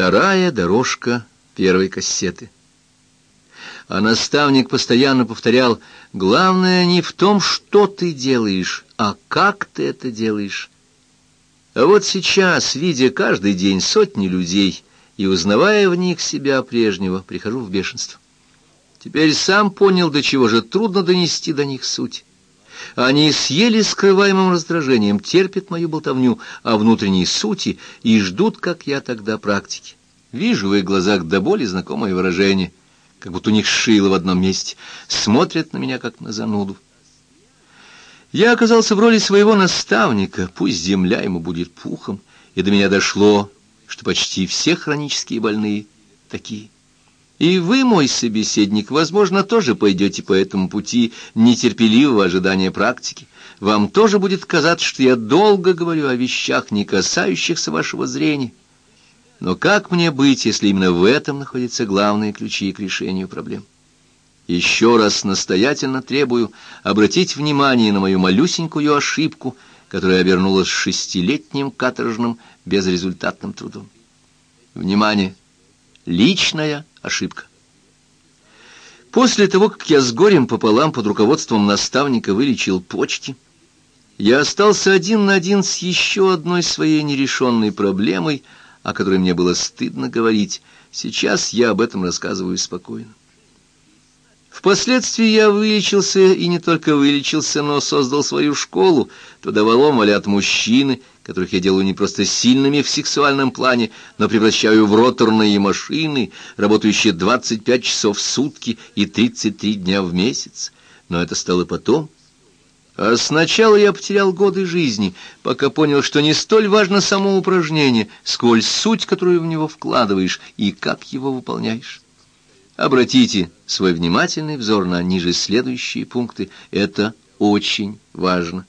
Вторая дорожка первой кассеты. А наставник постоянно повторял, главное не в том, что ты делаешь, а как ты это делаешь. А вот сейчас, видя каждый день сотни людей и узнавая в них себя прежнего, прихожу в бешенство. Теперь сам понял, до чего же трудно донести до них суть. Они с еле скрываемым раздражением терпят мою болтовню о внутренней сути и ждут, как я тогда, практики. Вижу в их глазах до боли знакомое выражение, как будто у них шило в одном месте, смотрят на меня, как на зануду. Я оказался в роли своего наставника, пусть земля ему будет пухом, и до меня дошло, что почти все хронические больные такие. И вы, мой собеседник, возможно, тоже пойдете по этому пути нетерпеливого ожидания практики. Вам тоже будет казаться, что я долго говорю о вещах, не касающихся вашего зрения. Но как мне быть, если именно в этом находятся главные ключи к решению проблем? Еще раз настоятельно требую обратить внимание на мою малюсенькую ошибку, которая обернулась шестилетним каторжным безрезультатным трудом. Внимание! Личная ошибка. После того, как я с горем пополам под руководством наставника вылечил почки, я остался один на один с еще одной своей нерешенной проблемой, о которой мне было стыдно говорить. Сейчас я об этом рассказываю спокойно. Впоследствии я вылечился, и не только вылечился, но создал свою школу. Туда валом валят мужчины, которых я делаю не просто сильными в сексуальном плане, но превращаю в роторные машины, работающие 25 часов в сутки и 33 дня в месяц. Но это стало потом. А сначала я потерял годы жизни, пока понял, что не столь важно само упражнение, сколь суть, которую в него вкладываешь, и как его выполняешь. Обратите свой внимательный взор на ниже следующие пункты. Это очень важно.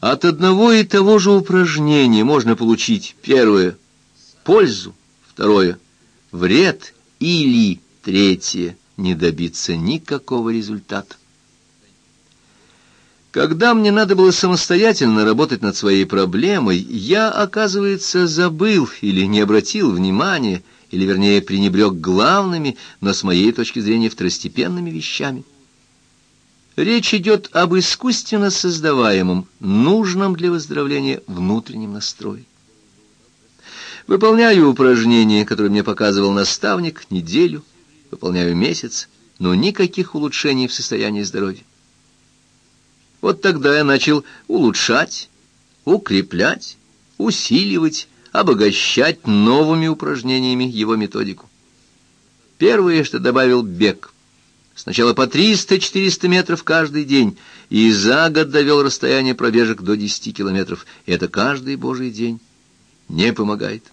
От одного и того же упражнения можно получить первое – пользу, второе – вред или третье – не добиться никакого результата. Когда мне надо было самостоятельно работать над своей проблемой, я, оказывается, забыл или не обратил внимания – или, вернее, пренебрег главными, но с моей точки зрения второстепенными вещами. Речь идет об искусственно создаваемом, нужном для выздоровления внутреннем настрое. Выполняю упражнения, которые мне показывал наставник, неделю, выполняю месяц, но никаких улучшений в состоянии здоровья. Вот тогда я начал улучшать, укреплять, усиливать, обогащать новыми упражнениями его методику. Первое, что добавил бег. Сначала по 300-400 метров каждый день, и за год довел расстояние пробежек до 10 километров. Это каждый божий день. Не помогает.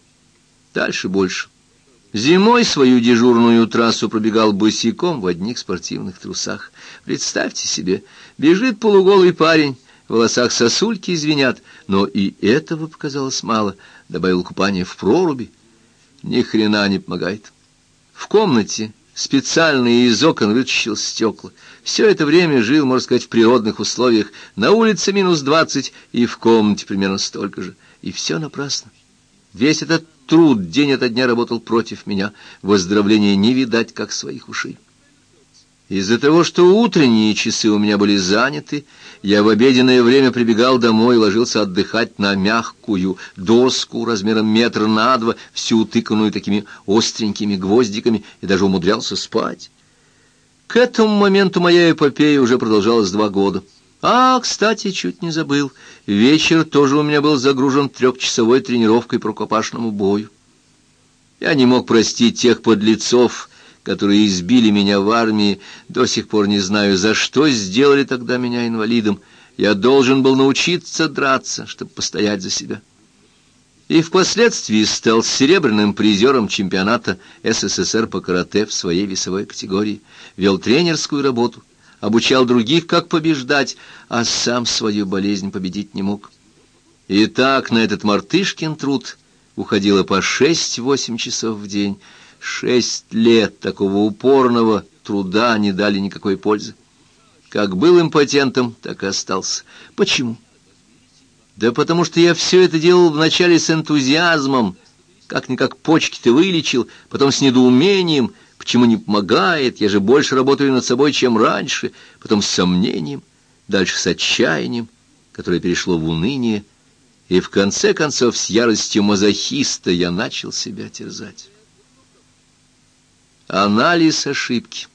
Дальше больше. Зимой свою дежурную трассу пробегал босиком в одних спортивных трусах. Представьте себе, бежит полуголый парень, в волосах сосульки звенят, но и этого показалось мало — добавил купание в проруби, ни хрена не помогает. В комнате специально из окон вытащил стекла. Все это время жил, можно сказать, в природных условиях. На улице минус двадцать, и в комнате примерно столько же. И все напрасно. Весь этот труд день ото дня работал против меня. Выздоровления не видать, как своих ушей. Из-за того, что утренние часы у меня были заняты, я в обеденное время прибегал домой и ложился отдыхать на мягкую доску размером метр на два, всю утыканную такими остренькими гвоздиками, и даже умудрялся спать. К этому моменту моя эпопея уже продолжалась два года. А, кстати, чуть не забыл, вечер тоже у меня был загружен трехчасовой тренировкой по рукопашному бою. Я не мог простить тех подлецов, которые избили меня в армии, до сих пор не знаю, за что сделали тогда меня инвалидом. Я должен был научиться драться, чтобы постоять за себя. И впоследствии стал серебряным призером чемпионата СССР по карате в своей весовой категории, вел тренерскую работу, обучал других, как побеждать, а сам свою болезнь победить не мог. И так на этот мартышкин труд уходило по шесть-восемь часов в день, Шесть лет такого упорного труда не дали никакой пользы. Как был импотентом, так и остался. Почему? Да потому что я все это делал вначале с энтузиазмом, Как-никак почки ты вылечил, потом с недоумением, почему не помогает, я же больше работаю над собой, чем раньше, потом с сомнением, дальше с отчаянием, которое перешло в уныние, и в конце концов с яростью мазохиста я начал себя терзать. Анализ ошибки.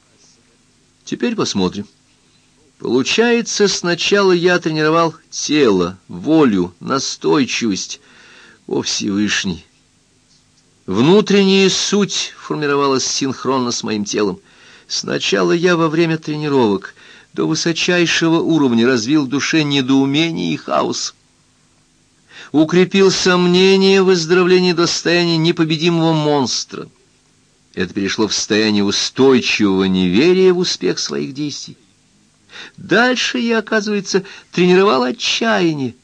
Теперь посмотрим. Получается, сначала я тренировал тело, волю, настойчивость. О, Всевышний! Внутренняя суть формировалась синхронно с моим телом. Сначала я во время тренировок до высочайшего уровня развил в душе недоумение и хаос. Укрепил сомнение в выздоровлении до состояния непобедимого монстра. Это перешло в состояние устойчивого неверия в успех своих действий. Дальше я, оказывается, тренировал отчаяние,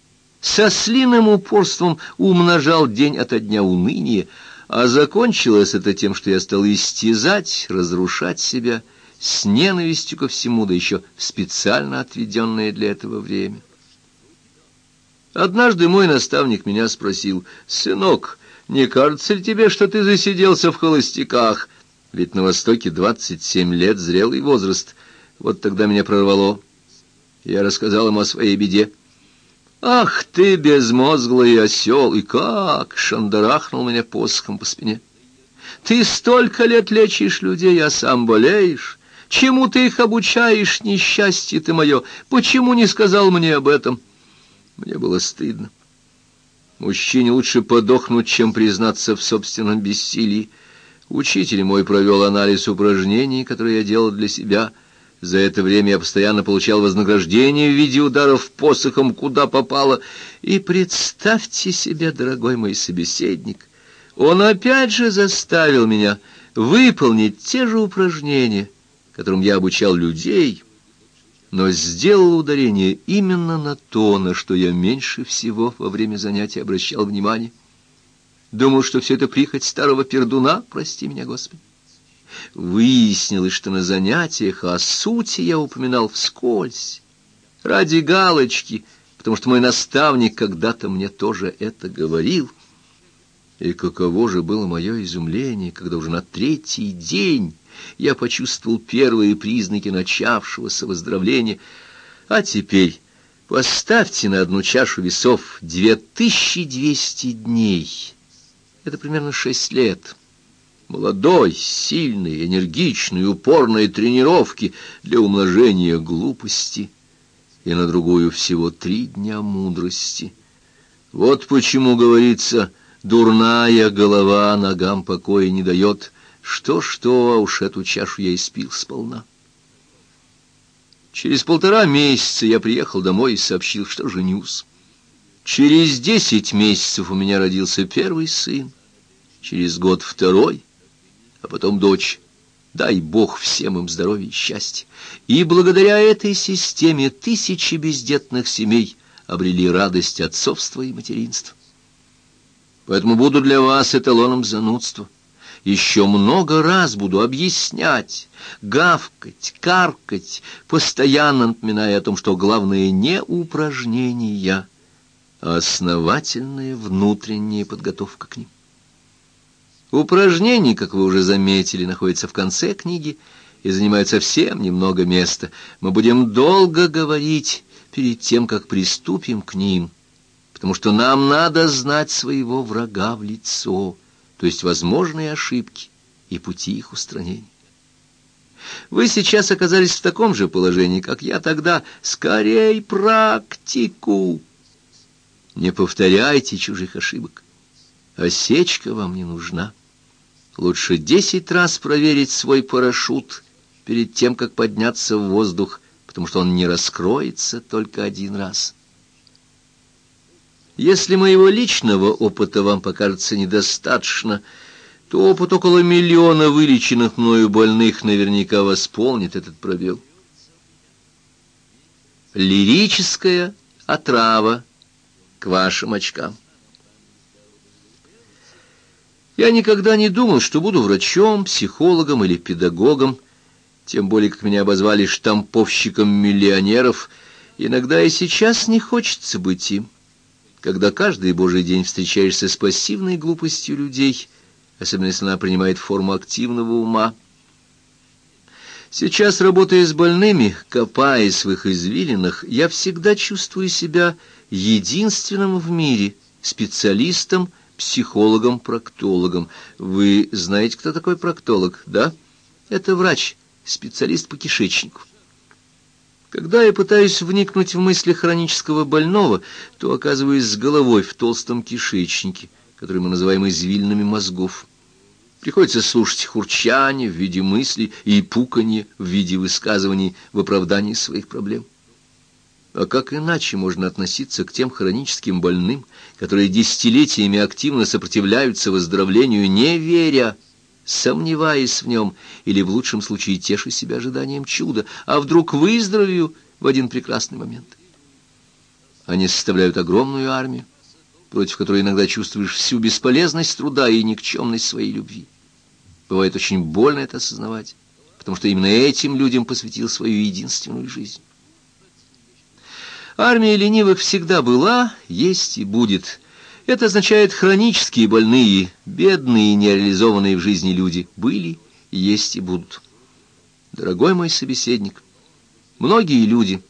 со слиным упорством умножал день ото дня уныние, а закончилось это тем, что я стал истязать, разрушать себя с ненавистью ко всему, да еще специально отведенное для этого время. Однажды мой наставник меня спросил, «Сынок, не кажется ли тебе, что ты засиделся в холостяках? Ведь на Востоке двадцать семь лет зрелый возраст». Вот тогда меня прорвало. Я рассказал ему о своей беде. «Ах ты, безмозглый осел! И как!» — шандарахнул меня посохом по спине. «Ты столько лет лечишь людей, а сам болеешь. Чему ты их обучаешь, несчастье ты мое? Почему не сказал мне об этом?» Мне было стыдно. Мужчине лучше подохнуть, чем признаться в собственном бессилии. Учитель мой провел анализ упражнений, которые я делал для себя — за это время я постоянно получал вознаграждение в виде ударов посохом, куда попало. И представьте себе, дорогой мой собеседник, он опять же заставил меня выполнить те же упражнения, которым я обучал людей, но сделал ударение именно на то, на что я меньше всего во время занятия обращал внимание. Думал, что все это прихоть старого пердуна, прости меня, Господи. Выяснилось, что на занятиях о сути я упоминал вскользь, ради галочки, потому что мой наставник когда-то мне тоже это говорил. И каково же было мое изумление, когда уже на третий день я почувствовал первые признаки начавшегося выздоровления. А теперь поставьте на одну чашу весов две тысячи двести дней. Это примерно шесть лет молодой, сильный, энергичный, упорной тренировки для умножения глупости, и на другую всего три дня мудрости. Вот почему говорится, дурная голова ногам покоя не дает. Что-что, а уж эту чашу я испил сполна. Через полтора месяца я приехал домой и сообщил, что женюсь. Через десять месяцев у меня родился первый сын, через год второй — а потом дочь. Дай Бог всем им здоровья и счастья. И благодаря этой системе тысячи бездетных семей обрели радость отцовства и материнства. Поэтому буду для вас эталоном занудства. Еще много раз буду объяснять, гавкать, каркать, постоянно напоминая о том, что главное не упражнения, а основательная внутренняя подготовка к ним. Упражнений, как вы уже заметили, находятся в конце книги и занимают совсем немного места. Мы будем долго говорить перед тем, как приступим к ним, потому что нам надо знать своего врага в лицо, то есть возможные ошибки и пути их устранения. Вы сейчас оказались в таком же положении, как я тогда. Скорей практику! Не повторяйте чужих ошибок. Осечка вам не нужна. Лучше десять раз проверить свой парашют перед тем, как подняться в воздух, потому что он не раскроется только один раз. Если моего личного опыта вам покажется недостаточно, то опыт около миллиона вылеченных мною больных наверняка восполнит этот пробел. Лирическая отрава к вашим очкам. Я никогда не думал, что буду врачом, психологом или педагогом, тем более, как меня обозвали штамповщиком миллионеров. Иногда и сейчас не хочется быть им. когда каждый божий день встречаешься с пассивной глупостью людей, особенно если она принимает форму активного ума. Сейчас, работая с больными, копаясь в их извилинах, я всегда чувствую себя единственным в мире специалистом, психологом, проктологом. Вы знаете, кто такой проктолог, да? Это врач, специалист по кишечнику. Когда я пытаюсь вникнуть в мысли хронического больного, то оказываюсь с головой в толстом кишечнике, который мы называем извилинами мозгов. Приходится слушать хурчание в виде мыслей и пуканье в виде высказываний в оправдании своих проблем. А как иначе можно относиться к тем хроническим больным, которые десятилетиями активно сопротивляются выздоровлению, не веря, сомневаясь в нем, или в лучшем случае теша себя ожиданием чуда, а вдруг выздоровею в один прекрасный момент. Они составляют огромную армию, против которой иногда чувствуешь всю бесполезность труда и никчемность своей любви. Бывает очень больно это осознавать, потому что именно этим людям посвятил свою единственную жизнь. Армия ленивых всегда была, есть и будет – это означает хронические больные, бедные и нереализованные в жизни люди были, есть и будут. Дорогой мой собеседник, многие люди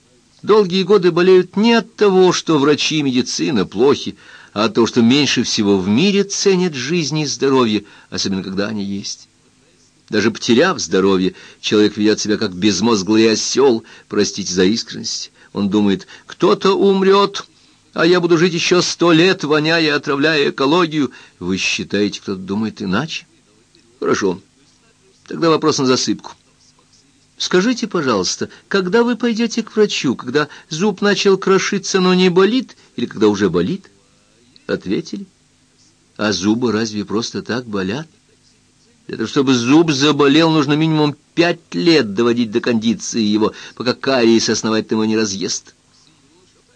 долгие годы болеют не от того, что врачи и медицина плохи, а от того, что меньше всего в мире ценят жизнь и здоровье, особенно когда они есть. Даже потеряв здоровье, человек ведет себя как безмозглый осел, простите за искренность. Он думает, кто-то умрет, а я буду жить еще сто лет, воняя и отравляя экологию. Вы считаете, кто-то думает иначе? Хорошо. Тогда вопрос на засыпку. Скажите, пожалуйста, когда вы пойдете к врачу, когда зуб начал крошиться, но не болит, или когда уже болит? Ответили. А зубы разве просто так болят? Для того, чтобы зуб заболел, нужно минимум пять лет доводить до кондиции его, пока кариес основательно его не разъест.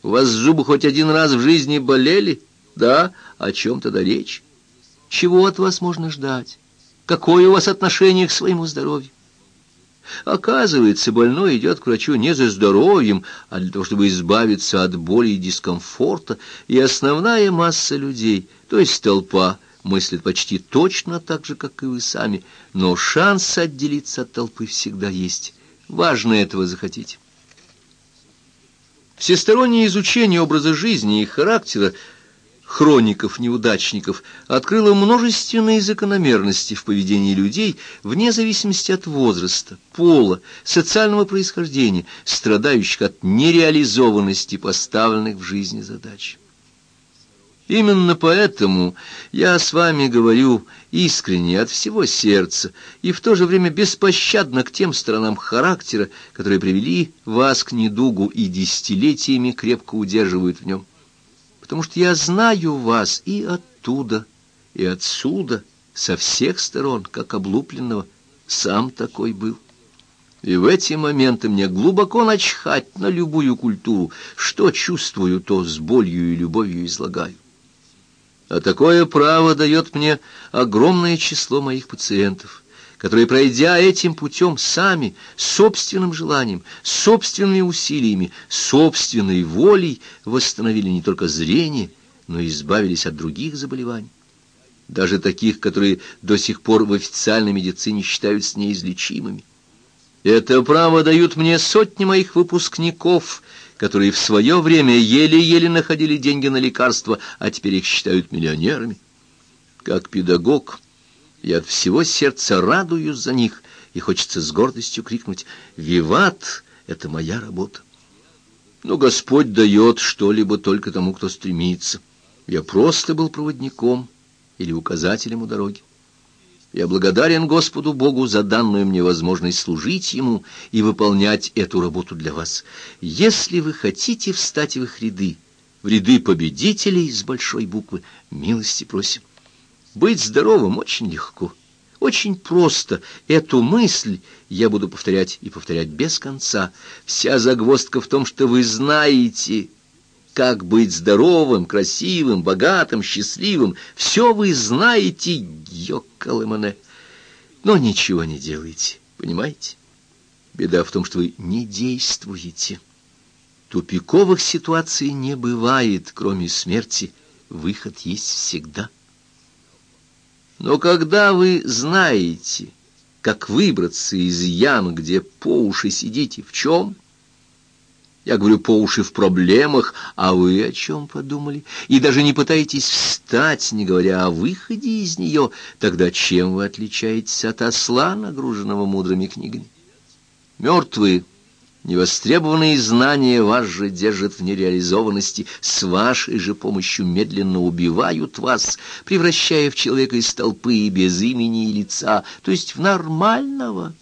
У вас зубы хоть один раз в жизни болели? Да? О чем тогда речь? Чего от вас можно ждать? Какое у вас отношение к своему здоровью? Оказывается, больной идет к врачу не за здоровьем, а для того, чтобы избавиться от боли и дискомфорта, и основная масса людей, то есть толпа, мыслит почти точно так же, как и вы сами, но шанс отделиться от толпы всегда есть. Важно этого захотите. Всестороннее изучение образа жизни и характера хроников-неудачников открыло множественные закономерности в поведении людей вне зависимости от возраста, пола, социального происхождения, страдающих от нереализованности поставленных в жизни задач. Именно поэтому я с вами говорю искренне, от всего сердца, и в то же время беспощадно к тем сторонам характера, которые привели вас к недугу и десятилетиями крепко удерживают в нем. Потому что я знаю вас и оттуда, и отсюда, со всех сторон, как облупленного, сам такой был. И в эти моменты мне глубоко начхать на любую культуру, что чувствую, то с болью и любовью излагаю. А такое право дает мне огромное число моих пациентов, которые, пройдя этим путем сами, собственным желанием, собственными усилиями, собственной волей, восстановили не только зрение, но и избавились от других заболеваний. Даже таких, которые до сих пор в официальной медицине считаются неизлечимыми. Это право дают мне сотни моих выпускников, которые в свое время еле-еле находили деньги на лекарства, а теперь их считают миллионерами. Как педагог, я от всего сердца радуюсь за них, и хочется с гордостью крикнуть «Виват! Это моя работа!» Но Господь дает что-либо только тому, кто стремится. Я просто был проводником или указателем у дороги. Я благодарен Господу Богу за данную мне возможность служить Ему и выполнять эту работу для вас. Если вы хотите встать в их ряды, в ряды победителей с большой буквы, милости просим. Быть здоровым очень легко, очень просто. Эту мысль я буду повторять и повторять без конца. Вся загвоздка в том, что вы знаете как быть здоровым, красивым, богатым, счастливым. Все вы знаете, ёкалэмане, но ничего не делаете, понимаете? Беда в том, что вы не действуете. Тупиковых ситуаций не бывает, кроме смерти. Выход есть всегда. Но когда вы знаете, как выбраться из ям, где по уши сидите, в чем? Я говорю по уши в проблемах, а вы о чем подумали? И даже не пытаетесь встать, не говоря о выходе из нее, тогда чем вы отличаетесь от осла, нагруженного мудрыми книгами? Мертвые Невостребованные знания вас же держат в нереализованности, с вашей же помощью медленно убивают вас, превращая в человека из толпы без имени и лица, то есть в нормального.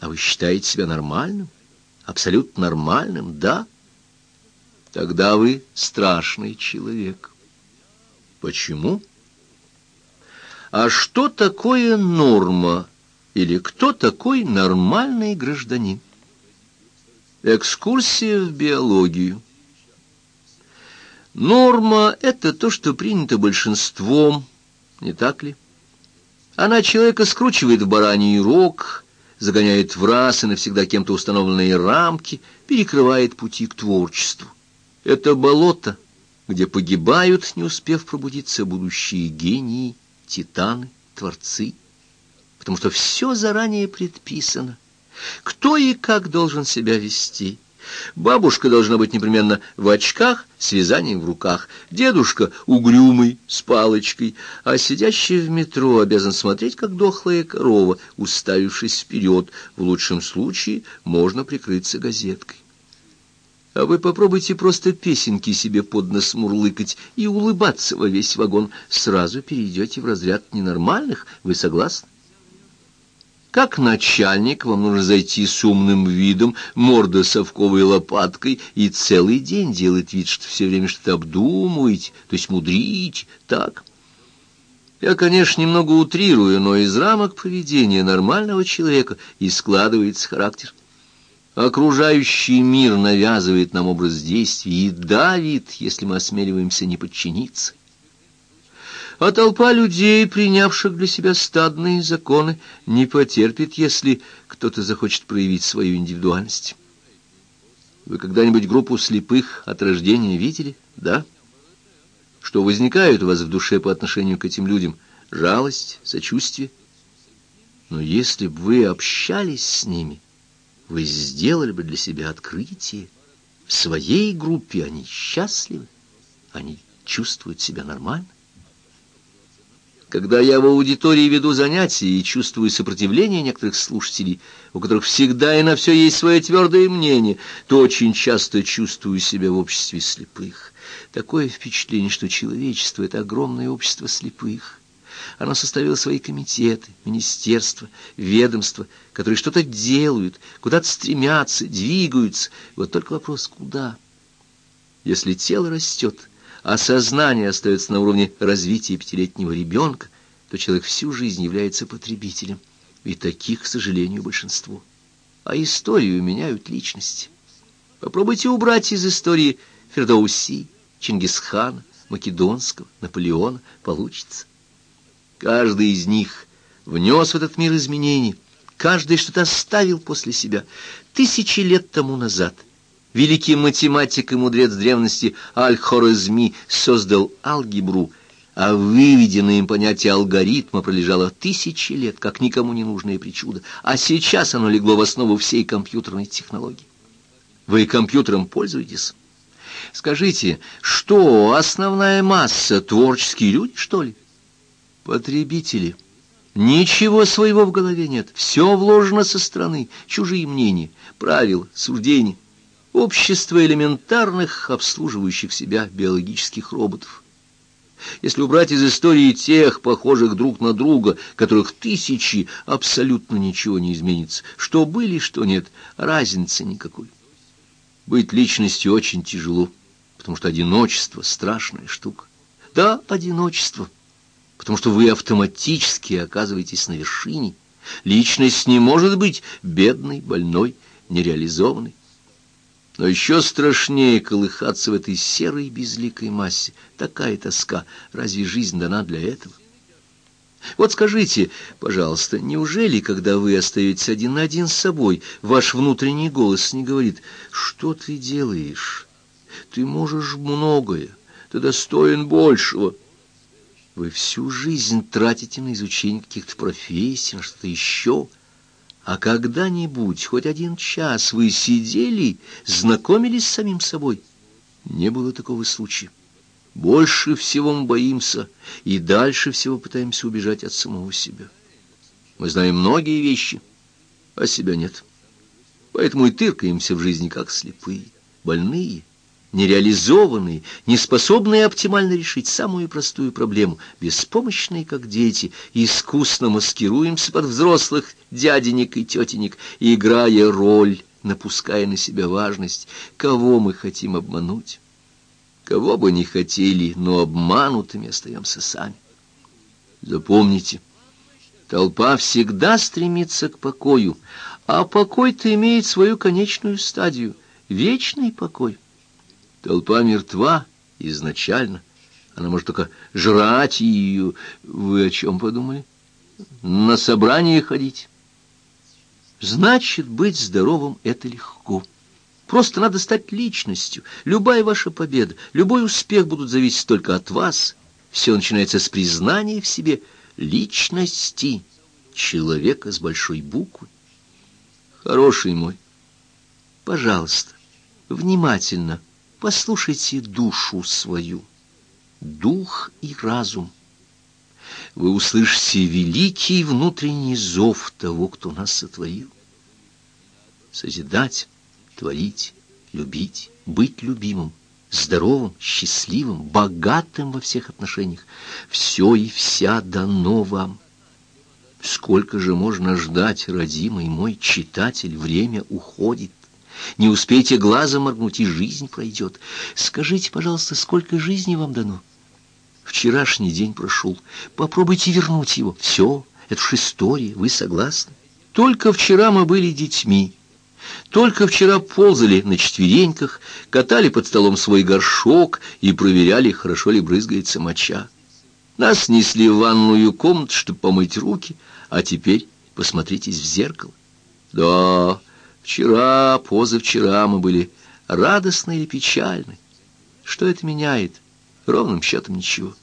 А вы считаете себя нормальным? Абсолютно нормальным, да? Тогда вы страшный человек. Почему? А что такое норма? Или кто такой нормальный гражданин? Экскурсия в биологию. Норма — это то, что принято большинством, не так ли? Она человека скручивает в бараний рог, загоняет в раз и навсегда кем-то установленные рамки, перекрывает пути к творчеству. Это болото, где погибают, не успев пробудиться, будущие гении, титаны, творцы, потому что все заранее предписано. Кто и как должен себя вести? Бабушка должна быть непременно в очках с вязанием в руках, дедушка угрюмый, с палочкой, а сидящий в метро обязан смотреть, как дохлая корова, уставившись вперед. В лучшем случае можно прикрыться газеткой. А вы попробуйте просто песенки себе под нос мурлыкать и улыбаться во весь вагон. Сразу перейдете в разряд ненормальных. Вы согласны? Как начальник вам нужно зайти с умным видом, морда совковой лопаткой и целый день делать вид, что все время что-то обдумываете, то есть мудрить, так. Я, конечно, немного утрирую, но из рамок поведения нормального человека и складывается характер. Окружающий мир навязывает нам образ действий и давит, если мы осмеливаемся не подчиниться а толпа людей, принявших для себя стадные законы, не потерпит, если кто-то захочет проявить свою индивидуальность. Вы когда-нибудь группу слепых от рождения видели? Да? Что возникает у вас в душе по отношению к этим людям? Жалость, сочувствие? Но если бы вы общались с ними, вы сделали бы для себя открытие. В своей группе они счастливы, они чувствуют себя нормально. Когда я в аудитории веду занятия и чувствую сопротивление некоторых слушателей, у которых всегда и на все есть свое твердое мнение, то очень часто чувствую себя в обществе слепых. Такое впечатление, что человечество — это огромное общество слепых. Оно составило свои комитеты, министерства, ведомства, которые что-то делают, куда-то стремятся, двигаются. Вот только вопрос — куда? Если тело растет — а сознание остается на уровне развития пятилетнего ребенка, то человек всю жизнь является потребителем. И таких, к сожалению, большинство. А историю меняют личности. Попробуйте убрать из истории Фердоуси, Чингисхана, Македонского, Наполеона. Получится. Каждый из них внес в этот мир изменений. Каждый что-то оставил после себя. Тысячи лет тому назад – Великий математик и мудрец древности Аль-Хорезми создал алгебру, а выведенное им понятие алгоритма пролежало тысячи лет, как никому не нужное причудо, а сейчас оно легло в основу всей компьютерной технологии. Вы компьютером пользуетесь? Скажите, что основная масса творческие люди, что ли? Потребители. Ничего своего в голове нет, все вложено со стороны, чужие мнения, правила, суждения общество элементарных, обслуживающих себя биологических роботов. Если убрать из истории тех, похожих друг на друга, которых тысячи, абсолютно ничего не изменится. Что были, что нет, разницы никакой. Быть личностью очень тяжело, потому что одиночество — страшная штука. Да, одиночество, потому что вы автоматически оказываетесь на вершине. Личность не может быть бедной, больной, нереализованной. Но еще страшнее колыхаться в этой серой безликой массе. Такая тоска. Разве жизнь дана для этого? Вот скажите, пожалуйста, неужели, когда вы остаетесь один на один с собой, ваш внутренний голос не говорит, что ты делаешь? Ты можешь многое, ты достоин большего. Вы всю жизнь тратите на изучение каких-то профессий, на что-то еще. А когда-нибудь, хоть один час, вы сидели, знакомились с самим собой? Не было такого случая. Больше всего мы боимся и дальше всего пытаемся убежать от самого себя. Мы знаем многие вещи, а себя нет. Поэтому и тыркаемся в жизни, как слепые, больные, нереализованные, неспособные оптимально решить самую простую проблему, беспомощные, как дети, искусно маскируемся под взрослых дяденек и тетенек, играя роль, напуская на себя важность, кого мы хотим обмануть. Кого бы ни хотели, но обманутыми остаемся сами. Запомните, толпа всегда стремится к покою, а покой-то имеет свою конечную стадию — вечный покой. Толпа мертва изначально, она может только жрать ее. Вы о чем подумали? На собрание ходить. Значит, быть здоровым — это легко. Просто надо стать личностью. Любая ваша победа, любой успех будут зависеть только от вас. Все начинается с признания в себе личности человека с большой буквы. Хороший мой, пожалуйста, внимательно послушайте душу свою, дух и разум. Вы услышите великий внутренний зов того, кто нас сотворил. Созидать творить, любить, быть любимым, здоровым, счастливым, богатым во всех отношениях. Все и вся дано вам. Сколько же можно ждать, родимый мой читатель, время уходит. Не успейте глазом моргнуть, и жизнь пройдет. Скажите, пожалуйста, сколько жизни вам дано? Вчерашний день прошел. Попробуйте вернуть его. Все, это уж история, вы согласны? Только вчера мы были детьми, только вчера ползали на четвереньках, катали под столом свой горшок и проверяли, хорошо ли брызгается моча. Нас несли в ванную комнату, чтобы помыть руки, а теперь посмотритесь в зеркало. Да, вчера, позавчера мы были радостны или печальны. Что это меняет? Ровным счетом ничего.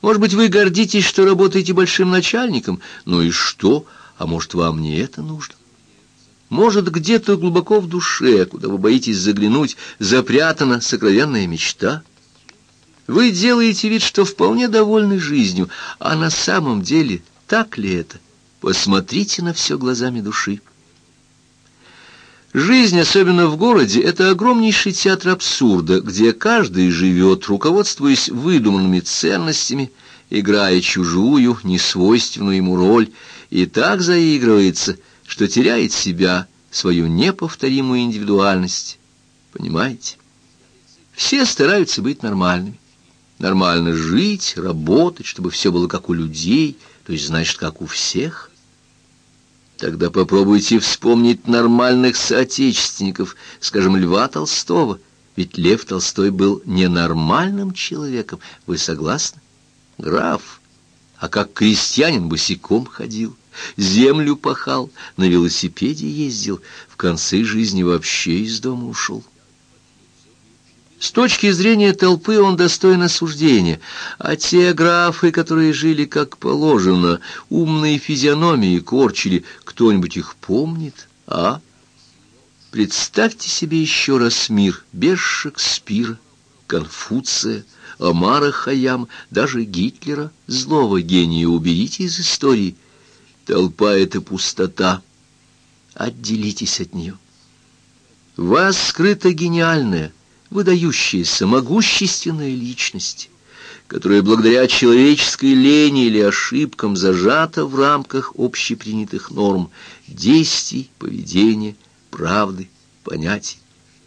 Может быть, вы гордитесь, что работаете большим начальником? Ну и что? А может, вам не это нужно? Может, где-то глубоко в душе, куда вы боитесь заглянуть, запрятана сокровенная мечта? Вы делаете вид, что вполне довольны жизнью, а на самом деле так ли это? Посмотрите на все глазами души. Жизнь, особенно в городе, это огромнейший театр абсурда, где каждый живет, руководствуясь выдуманными ценностями, играя чужую, несвойственную ему роль, и так заигрывается – что теряет себя, свою неповторимую индивидуальность. Понимаете? Все стараются быть нормальными. Нормально жить, работать, чтобы все было как у людей, то есть, значит, как у всех. Тогда попробуйте вспомнить нормальных соотечественников, скажем, Льва Толстого. Ведь Лев Толстой был ненормальным человеком. Вы согласны? Граф. А как крестьянин босиком ходил землю пахал, на велосипеде ездил, в конце жизни вообще из дома ушел. С точки зрения толпы он достоин осуждения, а те графы, которые жили как положено, умные физиономии корчили, кто-нибудь их помнит, а? Представьте себе еще раз мир без Шекспира, Конфуция, Омара Хаям, даже Гитлера, злого гения уберите из истории – Толпа — это пустота. Отделитесь от нее. Вас скрыта гениальная, выдающаяся, могущественная личность, которая благодаря человеческой лени или ошибкам зажата в рамках общепринятых норм действий, поведения, правды, понятий.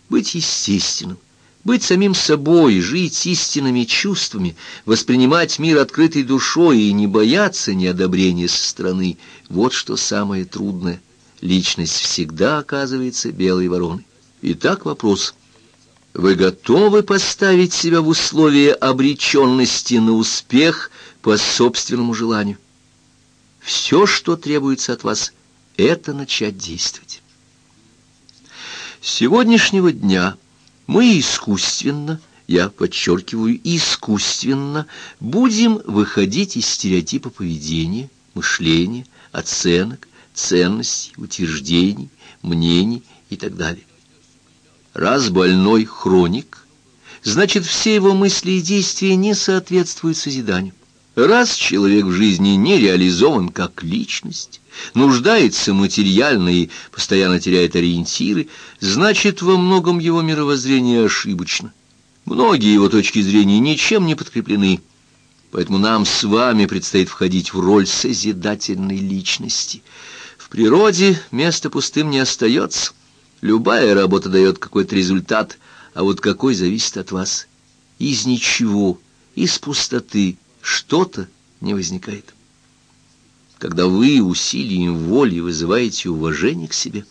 Быть естественным, быть самим собой, жить истинными чувствами, воспринимать мир открытой душой и не бояться неодобрения со стороны — вот что самое трудное. Личность всегда оказывается белой вороной. Итак, вопрос. Вы готовы поставить себя в условия обреченности на успех по собственному желанию. Все, что требуется от вас, это начать действовать. С сегодняшнего дня мы искусственно, я подчеркиваю, искусственно будем выходить из стереотипа поведения, мышления, оценок, ценностей, утверждений, мнений и так далее. Раз больной хроник, значит, все его мысли и действия не соответствуют созиданию. Раз человек в жизни не реализован как личность, нуждается материально и постоянно теряет ориентиры, значит, во многом его мировоззрение ошибочно. Многие его точки зрения ничем не подкреплены, поэтому нам с вами предстоит входить в роль созидательной личности. В природе место пустым не остается. Любая работа дает какой-то результат, а вот какой зависит от вас. Из ничего, из пустоты – что-то не возникает. Когда вы усилием воли вызываете уважение к себе,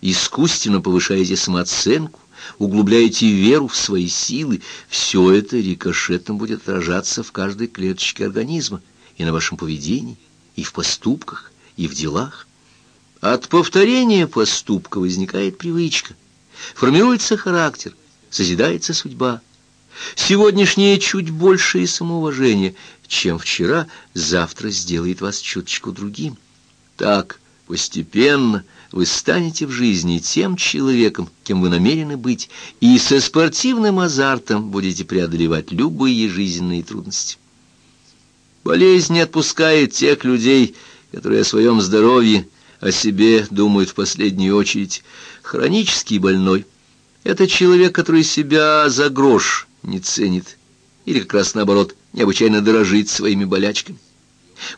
искусственно повышаете самооценку, углубляете веру в свои силы, все это рикошетом будет отражаться в каждой клеточке организма, и на вашем поведении, и в поступках, и в делах. От повторения поступка возникает привычка, формируется характер, созидается судьба. Сегодняшнее чуть большее самоуважение, чем вчера, завтра сделает вас чуточку другим. Так, постепенно вы станете в жизни тем человеком, кем вы намерены быть, и со спортивным азартом будете преодолевать любые жизненные трудности. Болезнь не отпускает тех людей, которые о своем здоровье, о себе думают в последнюю очередь. Хронический больной — это человек, который себя за грош не ценит, или как раз наоборот, необычайно дорожит своими болячками.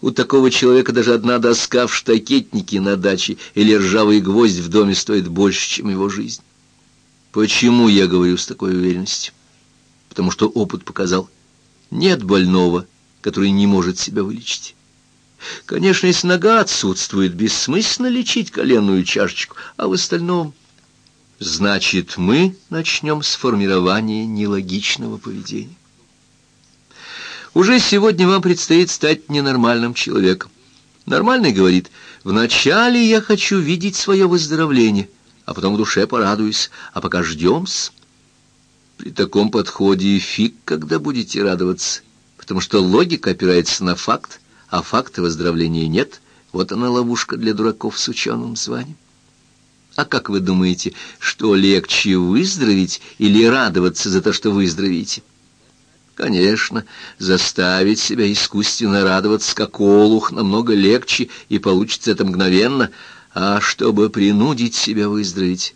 У такого человека даже одна доска в штакетнике на даче или ржавый гвоздь в доме стоит больше, чем его жизнь. Почему я говорю с такой уверенностью? Потому что опыт показал, нет больного, который не может себя вылечить. Конечно, если нога отсутствует, бессмысленно лечить коленную чашечку, а в остальном... Значит, мы начнем с формирования нелогичного поведения. Уже сегодня вам предстоит стать ненормальным человеком. Нормальный говорит, вначале я хочу видеть свое выздоровление, а потом в душе порадуюсь, а пока ждем-с. При таком подходе фиг, когда будете радоваться, потому что логика опирается на факт, а факта выздоровления нет. Вот она ловушка для дураков с ученым званием. А как вы думаете, что легче выздороветь или радоваться за то, что выздоровеете? Конечно, заставить себя искусственно радоваться, как олух, намного легче, и получится это мгновенно. А чтобы принудить себя выздороветь,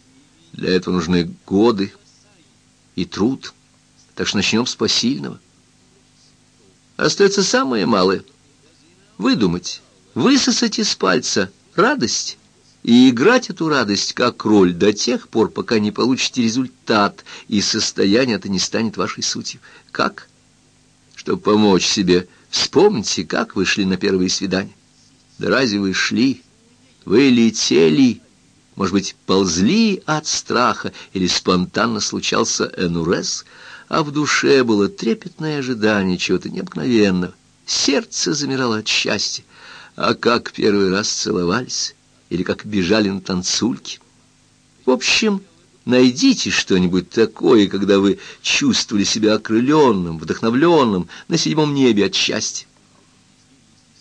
для этого нужны годы и труд. Так что начнем с посильного. Остается самое малое — выдумать, высосать из пальца радость и играть эту радость как роль до тех пор, пока не получите результат, и состояние это не станет вашей сутью. Как? Чтобы помочь себе, вспомните, как вы шли на первые свидания. Да разве вы шли? Вы летели, может быть, ползли от страха, или спонтанно случался энурез, а в душе было трепетное ожидание чего-то необыкновенного. Сердце замирало от счастья. А как первый раз целовались? или как бежали на танцульки. В общем, найдите что-нибудь такое, когда вы чувствовали себя окрыленным, вдохновленным, на седьмом небе от счастья.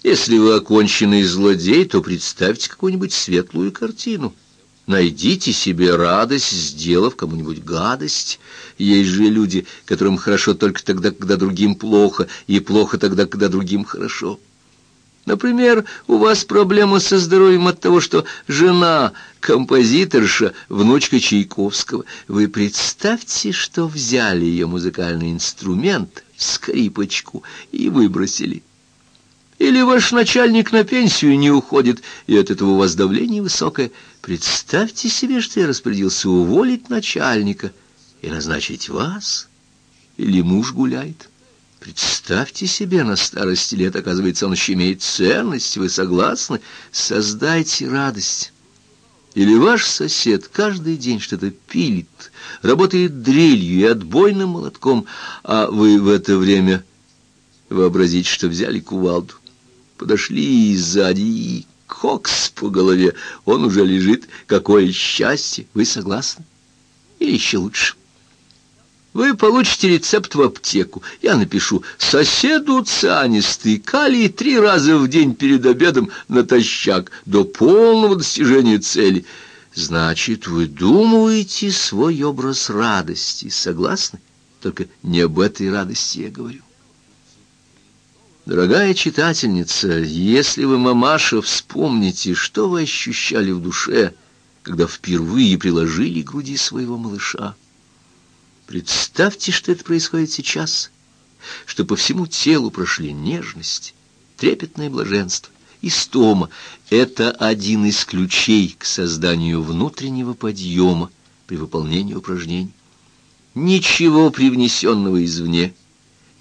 Если вы оконченный злодей, то представьте какую-нибудь светлую картину. Найдите себе радость, сделав кому-нибудь гадость. Есть же люди, которым хорошо только тогда, когда другим плохо, и плохо тогда, когда другим хорошо. Например, у вас проблема со здоровьем от того, что жена композиторша, внучка Чайковского. Вы представьте, что взяли ее музыкальный инструмент, скрипочку, и выбросили. Или ваш начальник на пенсию не уходит, и от этого у вас давление высокое. Представьте себе, что я распорядился уволить начальника и назначить вас. Или муж гуляет. Представьте себе, на старости лет, оказывается, он еще имеет ценность, вы согласны? Создайте радость. Или ваш сосед каждый день что-то пилит, работает дрелью и отбойным молотком, а вы в это время вообразить, что взяли кувалду. Подошли сзади и кокс по голове. Он уже лежит. Какое счастье! Вы согласны? Или еще лучше? Вы получите рецепт в аптеку. Я напишу «Соседу цианистый, калий три раза в день перед обедом натощак до полного достижения цели». Значит, вы думаете свой образ радости, согласны? Только не об этой радости я говорю. Дорогая читательница, если вы, мамаша, вспомните, что вы ощущали в душе, когда впервые приложили к груди своего малыша, представьте, что это происходит сейчас, что по всему телу прошли нежность, трепетное блаженство, истома — это один из ключей к созданию внутреннего подъема при выполнении упражнений. Ничего привнесенного извне,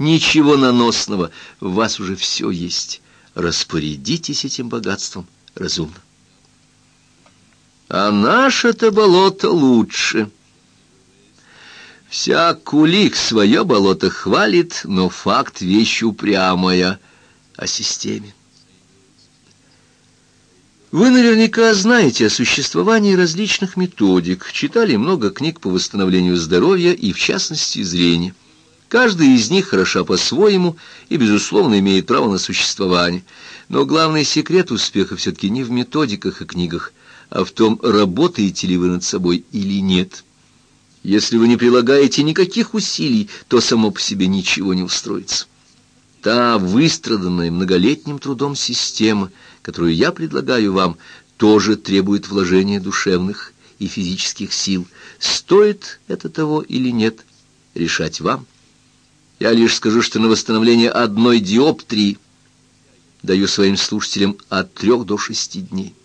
ничего наносного, в вас уже все есть. Распорядитесь этим богатством разумно. А наше-то болото лучше. Вся кулик свое болото хвалит, но факт вещь упрямая о системе. Вы наверняка знаете о существовании различных методик, читали много книг по восстановлению здоровья и, в частности, зрения. Каждая из них хороша по-своему и, безусловно, имеет право на существование. Но главный секрет успеха все-таки не в методиках и книгах, а в том, работаете ли вы над собой или нет. Если вы не прилагаете никаких усилий, то само по себе ничего не устроится. Та выстраданная многолетним трудом система – которую я предлагаю вам, тоже требует вложения душевных и физических сил. Стоит это того или нет, решать вам. Я лишь скажу, что на восстановление одной диоптрии даю своим слушателям от трех до шести дней.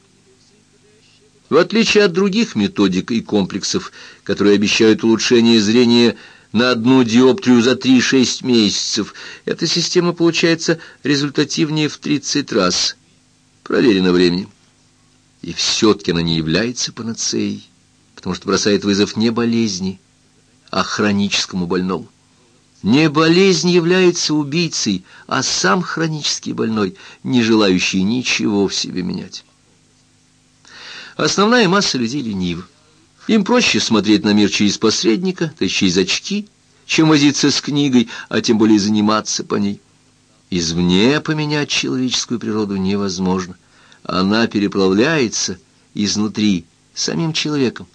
В отличие от других методик и комплексов, которые обещают улучшение зрения на одну диоптрию за 3-6 месяцев, эта система получается результативнее в 30 раз – проверено временем. И все-таки она не является панацеей, потому что бросает вызов не болезни, а хроническому больному. Не болезнь является убийцей, а сам хронический больной, не желающий ничего в себе менять. Основная масса людей ленива. Им проще смотреть на мир через посредника, то есть через очки, чем возиться с книгой, а тем более заниматься по ней. Извне поменять человеческую природу невозможно. Она переплавляется изнутри самим человеком,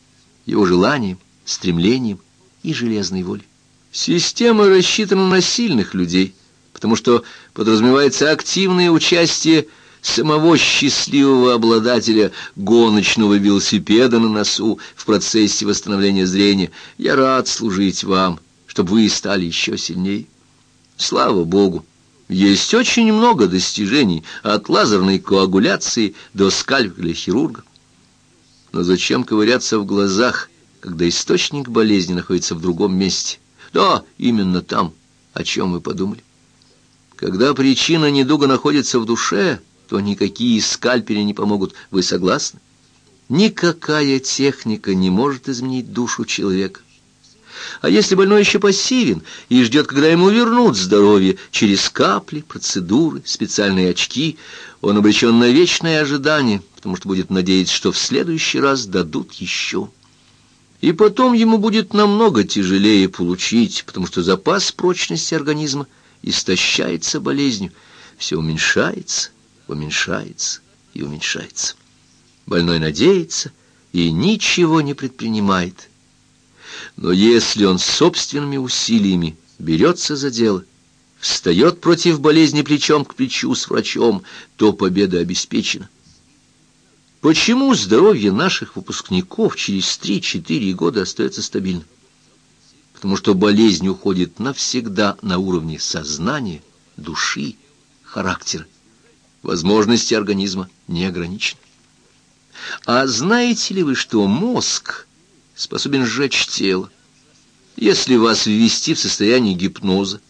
его желанием, стремлением и железной волей. Система рассчитана на сильных людей, потому что подразумевается активное участие самого счастливого обладателя гоночного велосипеда на носу в процессе восстановления зрения. Я рад служить вам, чтобы вы стали еще сильнее. Слава Богу! Есть очень много достижений, от лазерной коагуляции до скальпеля хирурга. Но зачем ковыряться в глазах, когда источник болезни находится в другом месте? Да, именно там, о чем вы подумали. Когда причина недуга находится в душе, то никакие скальпели не помогут. Вы согласны? Никакая техника не может изменить душу человека. А если больной еще пассивен и ждет, когда ему вернут здоровье через капли, процедуры, специальные очки, он обречен на вечное ожидание, потому что будет надеяться, что в следующий раз дадут еще. И потом ему будет намного тяжелее получить, потому что запас прочности организма истощается болезнью, все уменьшается, уменьшается и уменьшается. Больной надеется и ничего не предпринимает – но если он собственными усилиями берется за дело, встает против болезни плечом к плечу с врачом, то победа обеспечена. Почему здоровье наших выпускников через 3-4 года остается стабильным? Потому что болезнь уходит навсегда на уровне сознания, души, характера. Возможности организма не ограничены. А знаете ли вы, что мозг способен сжечь тело. Если вас ввести в состояние гипноза,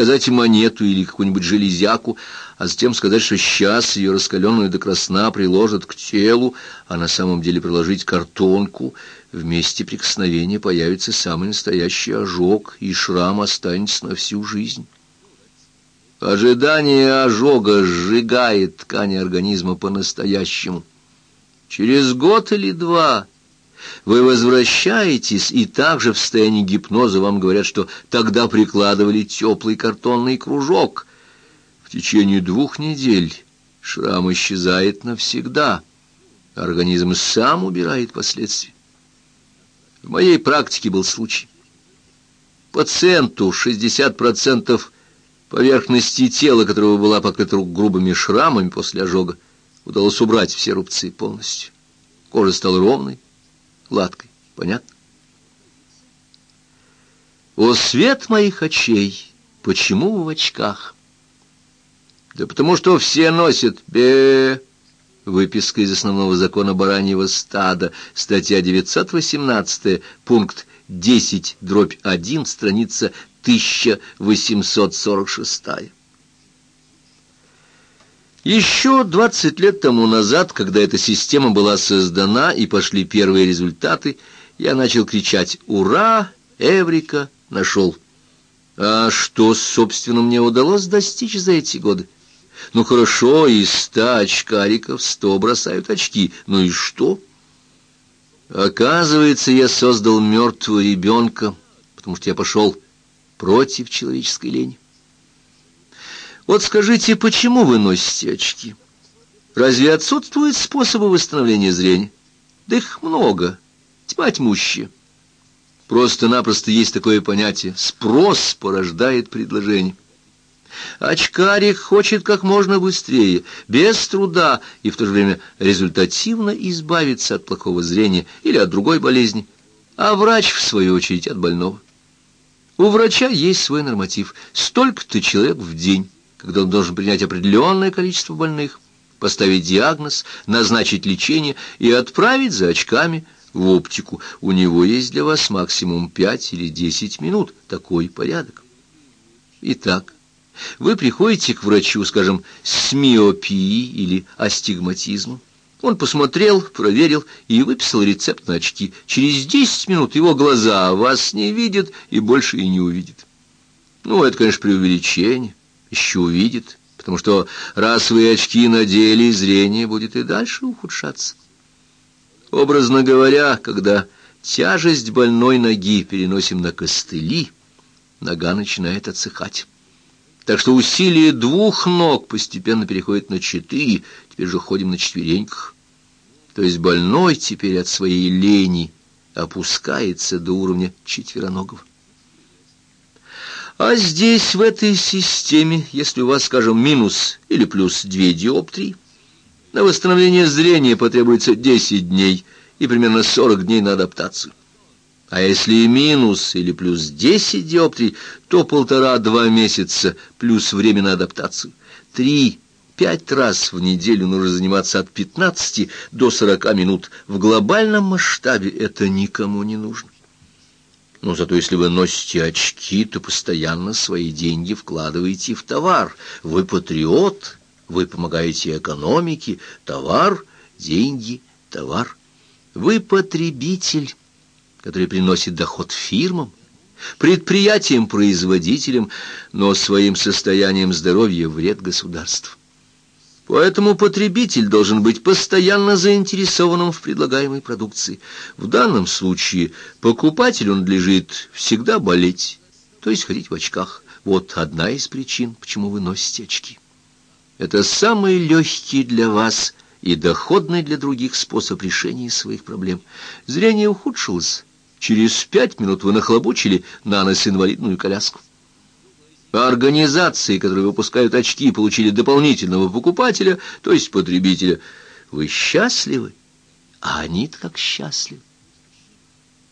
показать монету или какую-нибудь железяку, а затем сказать, что сейчас ее раскаленную до красна приложат к телу, а на самом деле приложить картонку, в месте прикосновения появится самый настоящий ожог, и шрам останется на всю жизнь. Ожидание ожога сжигает ткани организма по-настоящему. Через год или два вы возвращаетесь, и также в состоянии гипноза вам говорят, что тогда прикладывали теплый картонный кружок. В течение двух недель шрам исчезает навсегда. Организм сам убирает последствия. В моей практике был случай. Пациенту 60% поверхности тела, которого была покрыта грубыми шрамами после ожога, удалось убрать все рубцы полностью. Кожа стала ровной, гладкой. Понятно? О, свет моих очей! Почему в очках? Да потому что все носят бе... Выписка из основного закона бараньего стада, статья 918, пункт 10, дробь 1, страница 1846. Еще 20 лет тому назад, когда эта система была создана и пошли первые результаты, я начал кричать «Ура! Эврика! Нашел!» А что, собственно, мне удалось достичь за эти годы? Ну хорошо, из ста очкариков сто бросают очки. Ну и что? Оказывается, я создал мертвого ребенка, потому что я пошел против человеческой лени. Вот скажите, почему вы носите очки? Разве отсутствуют способы восстановления зрения? Да их много, тьма тьмущая. Просто-напросто есть такое понятие «спрос порождает предложение». Очкарик хочет как можно быстрее, без труда и в то же время результативно избавиться от плохого зрения или от другой болезни, а врач, в свою очередь, от больного. У врача есть свой норматив – столько-то человек в день когда он должен принять определенное количество больных, поставить диагноз, назначить лечение и отправить за очками в оптику. У него есть для вас максимум 5 или 10 минут. Такой порядок. Итак, вы приходите к врачу, скажем, с миопией или астигматизмом. Он посмотрел, проверил и выписал рецепт на очки. Через 10 минут его глаза вас не видят и больше и не увидят. Ну, это, конечно, преувеличение еще увидит, потому что раз вы очки надели, зрение будет и дальше ухудшаться. Образно говоря, когда тяжесть больной ноги переносим на костыли, нога начинает отсыхать. Так что усилие двух ног постепенно переходит на четыре, теперь же ходим на четвереньках. То есть больной теперь от своей лени опускается до уровня четвероногого. А здесь, в этой системе, если у вас, скажем, минус или плюс две диоптрии, на восстановление зрения потребуется 10 дней и примерно 40 дней на адаптацию. А если минус или плюс 10 диоптрий, то полтора-два месяца плюс время на адаптацию. Три-пять раз в неделю нужно заниматься от 15 до 40 минут. В глобальном масштабе это никому не нужно. Но зато если вы носите очки, то постоянно свои деньги вкладываете в товар. Вы патриот, вы помогаете экономике. Товар, деньги, товар. Вы потребитель, который приносит доход фирмам, предприятиям-производителям, но своим состоянием здоровья вред государству. Поэтому потребитель должен быть постоянно заинтересованным в предлагаемой продукции. В данном случае покупателю надлежит всегда болеть, то есть ходить в очках. Вот одна из причин, почему вы носите очки. Это самый легкий для вас и доходный для других способ решения своих проблем. Зрение ухудшилось. Через пять минут вы нахлобучили на нос инвалидную коляску. Организации, которые выпускают очки, получили дополнительного покупателя, то есть потребителя. Вы счастливы, а они-то как счастливы.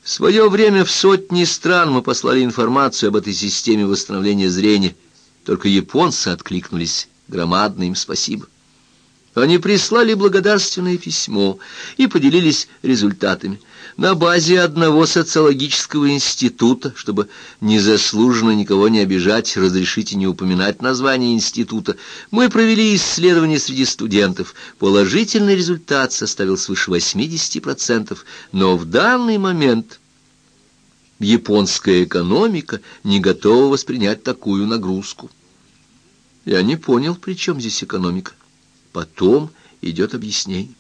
В свое время в сотни стран мы послали информацию об этой системе восстановления зрения. Только японцы откликнулись. Громадное им спасибо. Они прислали благодарственное письмо и поделились результатами. На базе одного социологического института, чтобы незаслуженно никого не обижать, разрешите не упоминать название института, мы провели исследование среди студентов. Положительный результат составил свыше 80%, но в данный момент японская экономика не готова воспринять такую нагрузку. Я не понял, при чем здесь экономика. Потом идет объяснение.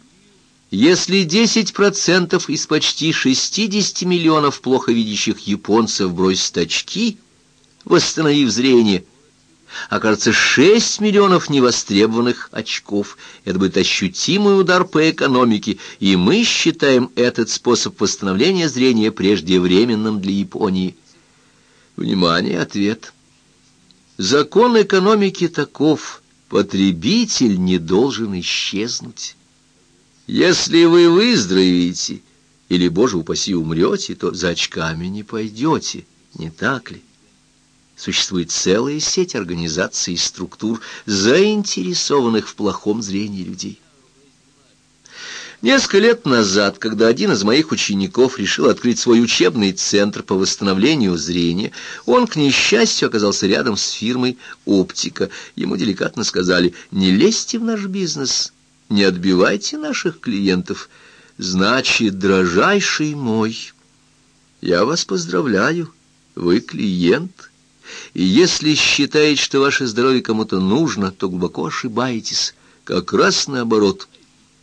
Если 10% из почти 60 миллионов плохо видящих японцев бросят очки, восстановив зрение, окажется 6 миллионов невостребованных очков. Это будет ощутимый удар по экономике, и мы считаем этот способ восстановления зрения преждевременным для Японии. Внимание, ответ. Закон экономики таков. Потребитель не должен исчезнуть. Если вы выздоровеете или, боже упаси, умрете, то за очками не пойдете, не так ли? Существует целая сеть организаций и структур, заинтересованных в плохом зрении людей. Несколько лет назад, когда один из моих учеников решил открыть свой учебный центр по восстановлению зрения, он, к несчастью, оказался рядом с фирмой «Оптика». Ему деликатно сказали «Не лезьте в наш бизнес, не отбивайте наших клиентов. Значит, дрожайший мой, я вас поздравляю, вы клиент. И если считаете, что ваше здоровье кому-то нужно, то глубоко ошибаетесь. Как раз наоборот.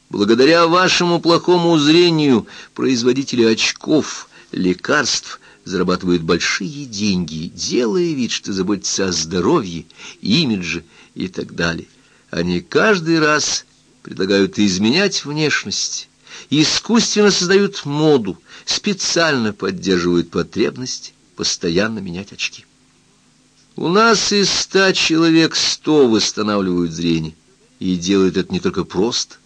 Благодаря вашему плохому зрению производители очков, лекарств зарабатывают большие деньги, делая вид, что заботятся о здоровье, имидже и так далее. Они каждый раз предлагают изменять внешность, искусственно создают моду, специально поддерживают потребность постоянно менять очки. У нас из ста человек сто восстанавливают зрение, и делают это не только просто,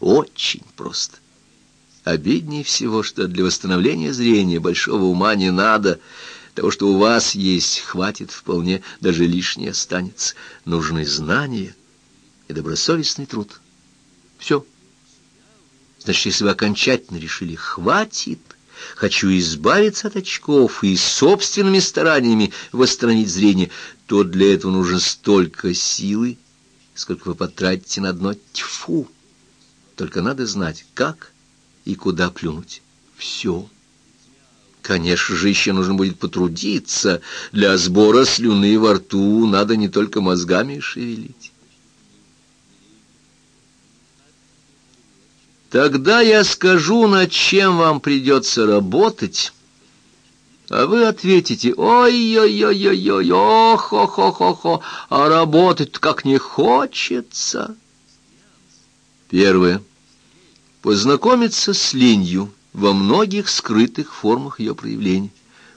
очень просто. Обиднее всего, что для восстановления зрения большого ума не надо, того, что у вас есть, хватит вполне, даже лишнее останется. Нужны знания и добросовестный труд. Все. Значит, если вы окончательно решили «хватит», хочу избавиться от очков и собственными стараниями восстановить зрение, то для этого нужно столько силы, сколько вы потратите на одно тьфу. Только надо знать, как и куда плюнуть. Все. Конечно же, еще нужно будет потрудиться. Для сбора слюны во рту надо не только мозгами шевелить. Тогда я скажу, над чем вам придется работать, а вы ответите «Ой-ой-ой-ой-ой, ох-ох-ох-ох, а работать как не хочется». Первое. Познакомиться с ленью во многих скрытых формах ее проявления.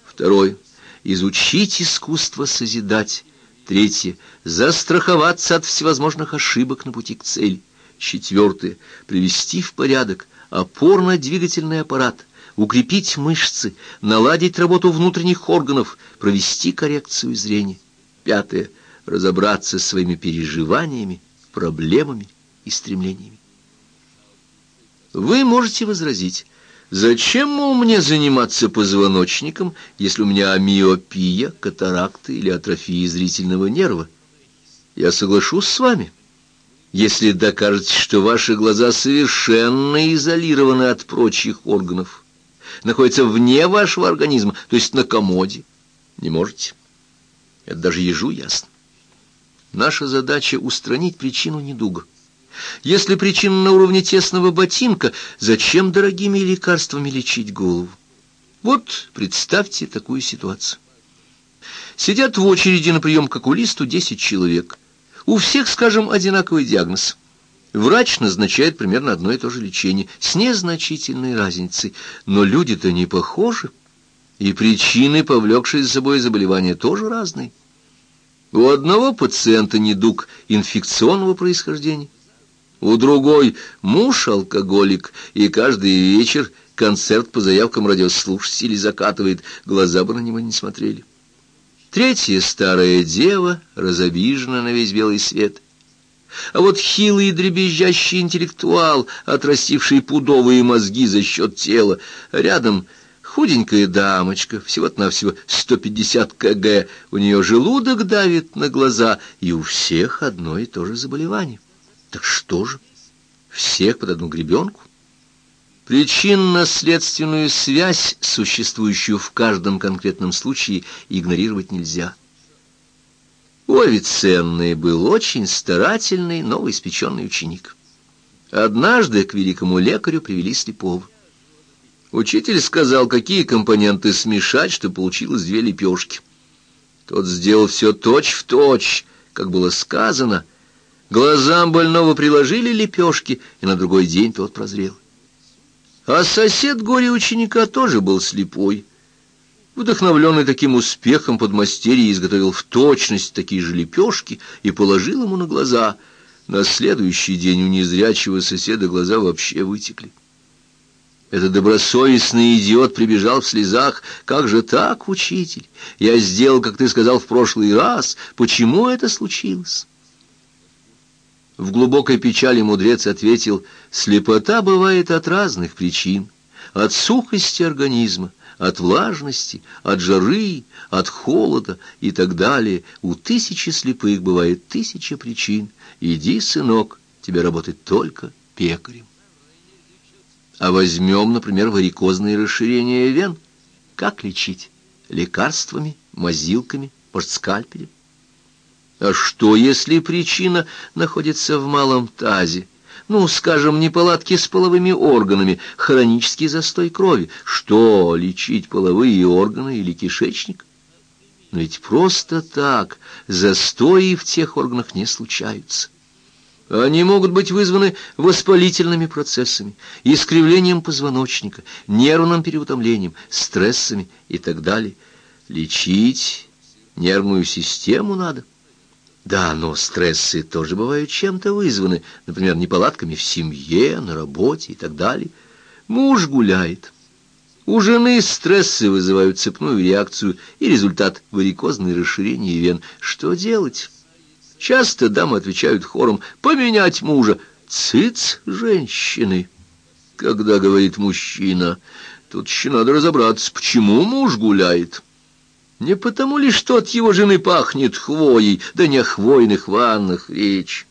Второе. Изучить искусство созидать. Третье. Застраховаться от всевозможных ошибок на пути к цели. Четвертое. Привести в порядок опорно-двигательный аппарат, укрепить мышцы, наладить работу внутренних органов, провести коррекцию зрения. Пятое. Разобраться с своими переживаниями, проблемами и стремлениями. Вы можете возразить, зачем, мол, мне заниматься позвоночником, если у меня миопия, катаракта или атрофия зрительного нерва? Я соглашусь с вами если докажете, что ваши глаза совершенно изолированы от прочих органов, находятся вне вашего организма, то есть на комоде. Не можете. Это даже ежу ясно. Наша задача — устранить причину недуга. Если причина на уровне тесного ботинка, зачем дорогими лекарствами лечить голову? Вот представьте такую ситуацию. Сидят в очереди на прием к окулисту 10 человек — у всех, скажем, одинаковый диагноз. Врач назначает примерно одно и то же лечение, с незначительной разницей. Но люди-то не похожи, и причины, повлекшие за собой заболевания, тоже разные. У одного пациента недуг инфекционного происхождения, у другой муж алкоголик, и каждый вечер концерт по заявкам радиослушателей закатывает, глаза бы на него не смотрели. Третья старая дева, разобижена на весь белый свет. А вот хилый и дребезжащий интеллектуал, отрастивший пудовые мозги за счет тела, рядом худенькая дамочка, всего-то навсего 150 кг, у нее желудок давит на глаза, и у всех одно и то же заболевание. Так что же, всех под одну гребенку? Причинно-следственную связь, существующую в каждом конкретном случае, игнорировать нельзя. У Слепой ценный был очень старательный, новоиспеченный ученик. Однажды к великому лекарю привели слепого. Учитель сказал, какие компоненты смешать, чтобы получилось две лепешки. Тот сделал все точь-в-точь, как было сказано. Глазам больного приложили лепешки, и на другой день тот прозрел. А сосед горе-ученика тоже был слепой. Вдохновленный таким успехом подмастерье изготовил в точность такие же лепешки и положил ему на глаза. На следующий день у незрячего соседа глаза вообще вытекли. Этот добросовестный идиот прибежал в слезах. «Как же так, учитель? Я сделал, как ты сказал в прошлый раз. Почему это случилось?» В глубокой печали мудрец ответил, «Слепота бывает от разных причин. От сухости организма, от влажности, от жары, от холода и так далее. У тысячи слепых бывает тысяча причин. Иди, сынок, тебе работать только пекарем». А возьмем, например, варикозное расширение вен. Как лечить? Лекарствами, мазилками, может, скальпелем? А что, если причина находится в малом тазе? Ну, скажем, неполадки с половыми органами, хронический застой крови. Что, лечить половые органы или кишечник? Но ведь просто так застои в тех органах не случаются. Они могут быть вызваны воспалительными процессами, искривлением позвоночника, нервным переутомлением, стрессами и так далее. Лечить нервную систему надо. Да, но стрессы тоже бывают чем-то вызваны, например, неполадками в семье, на работе и так далее. Муж гуляет. У жены стрессы вызывают цепную реакцию и результат варикозное расширение вен. Что делать? Часто дамы отвечают хором «поменять мужа». Цыц, женщины. Когда говорит мужчина, тут еще надо разобраться, почему муж гуляет. Не потому ли, что от его жены пахнет хвоей, да не о хвойных ваннах речь.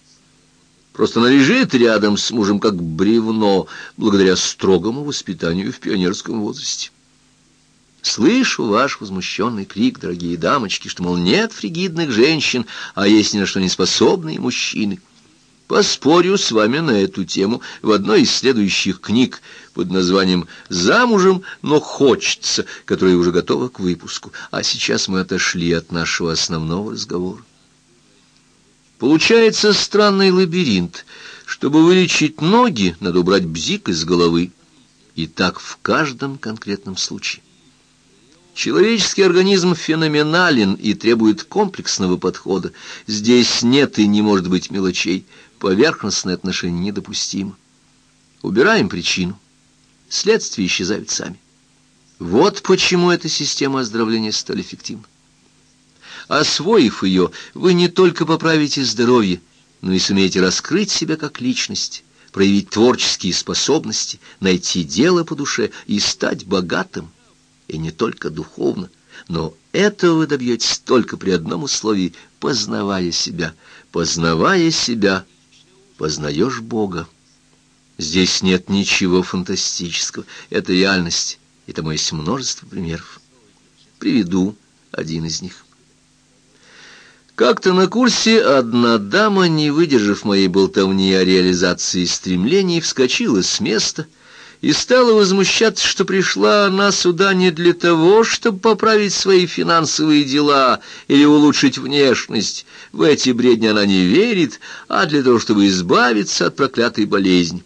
Просто она лежит рядом с мужем, как бревно, благодаря строгому воспитанию в пионерском возрасте. Слышу ваш возмущенный крик, дорогие дамочки, что, мол, нет фригидных женщин, а есть ни на что не способные мужчины. Поспорю с вами на эту тему в одной из следующих книг под названием «Замужем, но хочется», которая уже готова к выпуску. А сейчас мы отошли от нашего основного разговора. Получается странный лабиринт. Чтобы вылечить ноги, надо убрать бзик из головы. И так в каждом конкретном случае. Человеческий организм феноменален и требует комплексного подхода. Здесь нет и не может быть мелочей. Поверхностное отношение недопустимо. Убираем причину. Следствия исчезают сами. Вот почему эта система оздоровления столь эффективна. Освоив ее, вы не только поправите здоровье, но и сумеете раскрыть себя как личность, проявить творческие способности, найти дело по душе и стать богатым и не только духовно, но этого вы добьетесь только при одном условии — познавая себя. Познавая себя, познаешь Бога. Здесь нет ничего фантастического, это реальность, и тому есть множество примеров. Приведу один из них. Как-то на курсе одна дама, не выдержав моей болтовни о реализации стремлений, вскочила с места — и стала возмущаться, что пришла она сюда не для того, чтобы поправить свои финансовые дела или улучшить внешность. В эти бредни она не верит, а для того, чтобы избавиться от проклятой болезни.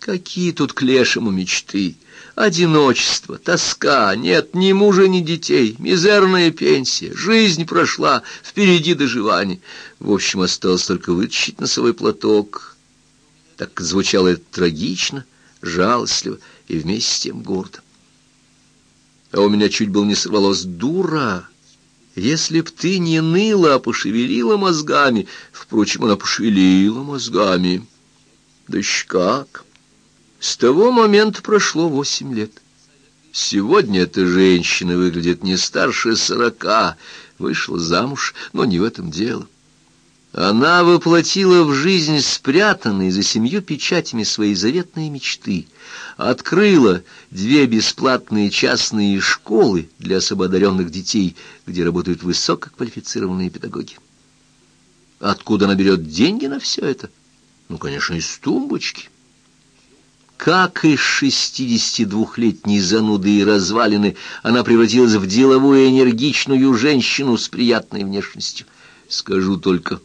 Какие тут к лешему мечты! Одиночество, тоска, нет ни мужа, ни детей, мизерная пенсия, жизнь прошла, впереди доживание. В общем, осталось только вытащить носовой платок. Так звучало это трагично, жалостливо и вместе с тем гордо. А у меня чуть было не сорвалось дура. Если б ты не ныла, а пошевелила мозгами, впрочем, она пошевелила мозгами. Да еще как! С того момента прошло восемь лет. Сегодня эта женщина выглядит не старше сорока, вышла замуж, но не в этом дело. Она воплотила в жизнь спрятанные за семью печатями свои заветные мечты, открыла две бесплатные частные школы для особо одаренных детей, где работают высококвалифицированные педагоги. Откуда она берет деньги на все это? Ну, конечно, из тумбочки. Как из шестидесятидвухлетней зануды и развалины она превратилась в деловую энергичную женщину с приятной внешностью. Скажу только,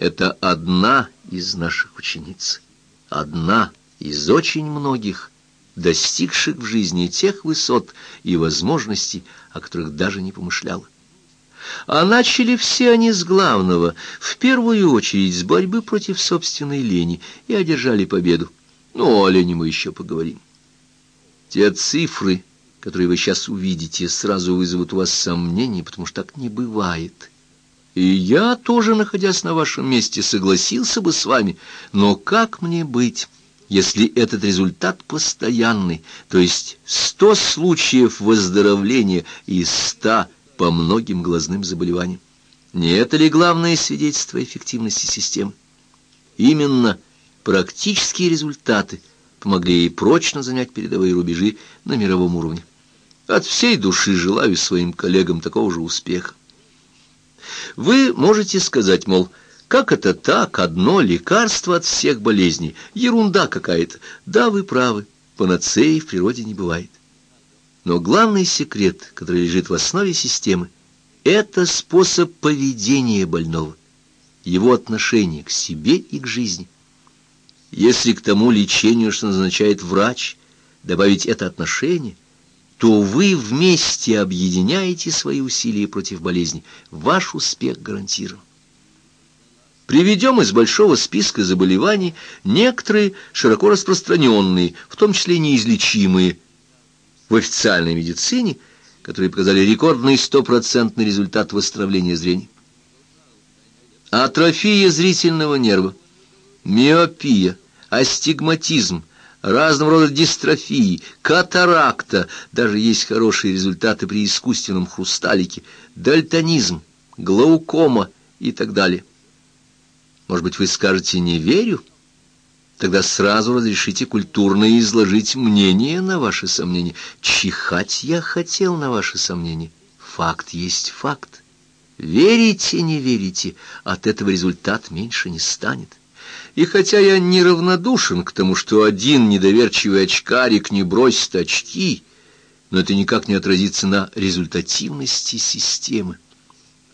это одна из наших учениц, одна из очень многих, достигших в жизни тех высот и возможностей, о которых даже не помышляла. А начали все они с главного, в первую очередь с борьбы против собственной лени, и одержали победу. Ну, о лени мы еще поговорим. Те цифры, которые вы сейчас увидите, сразу вызовут у вас сомнения, потому что так не бывает. И я тоже, находясь на вашем месте, согласился бы с вами, но как мне быть, если этот результат постоянный, то есть сто случаев выздоровления из ста по многим глазным заболеваниям? Не это ли главное свидетельство эффективности системы? Именно практические результаты помогли ей прочно занять передовые рубежи на мировом уровне. От всей души желаю своим коллегам такого же успеха. Вы можете сказать, мол, как это так, одно лекарство от всех болезней, ерунда какая-то. Да, вы правы, панацеи в природе не бывает. Но главный секрет, который лежит в основе системы, это способ поведения больного, его отношение к себе и к жизни. Если к тому лечению, что назначает врач, добавить это отношение, то вы вместе объединяете свои усилия против болезни. Ваш успех гарантирован. Приведем из большого списка заболеваний некоторые широко распространенные, в том числе неизлечимые, в официальной медицине, которые показали рекордный стопроцентный результат восстановления зрения. Атрофия зрительного нерва, миопия, астигматизм, разного рода дистрофии, катаракта, даже есть хорошие результаты при искусственном хрусталике, дальтонизм, глаукома и так далее. Может быть, вы скажете «не верю»? Тогда сразу разрешите культурно изложить мнение на ваши сомнения. Чихать я хотел на ваши сомнения. Факт есть факт. Верите, не верите, от этого результат меньше не станет. И хотя я неравнодушен к тому, что один недоверчивый очкарик не бросит очки, но это никак не отразится на результативности системы.